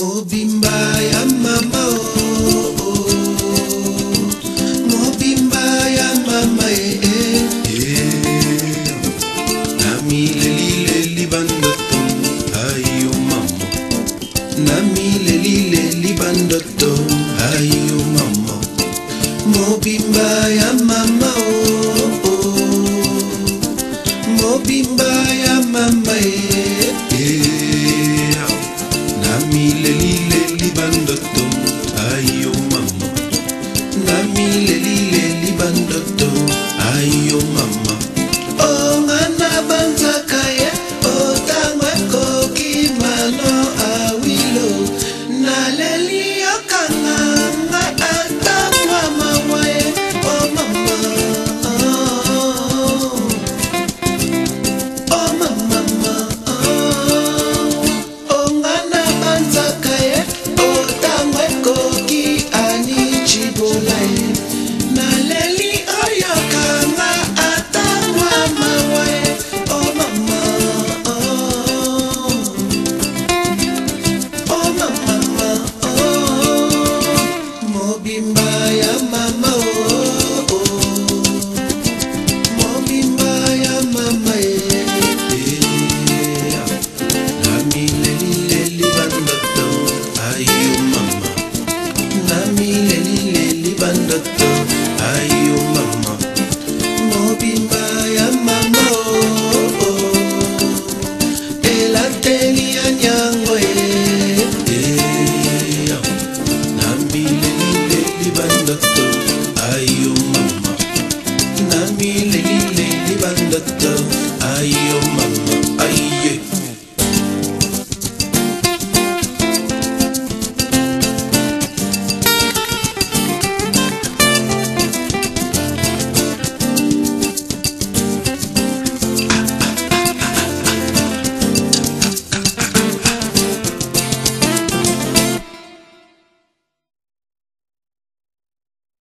mobimba ya mama o mobimba ya mama e, e. na milelileli bandoto ayo mama na milelileli bandoto ayo mama mobimba ya mama o mobimba 哎呦，妈妈。ya mama o oh, oh, oh. mobimba ya mama eh, eh. na milelileli bandoto ayo mama na milelileli bandoto ayo nami lady lady bandata ayo mama ayo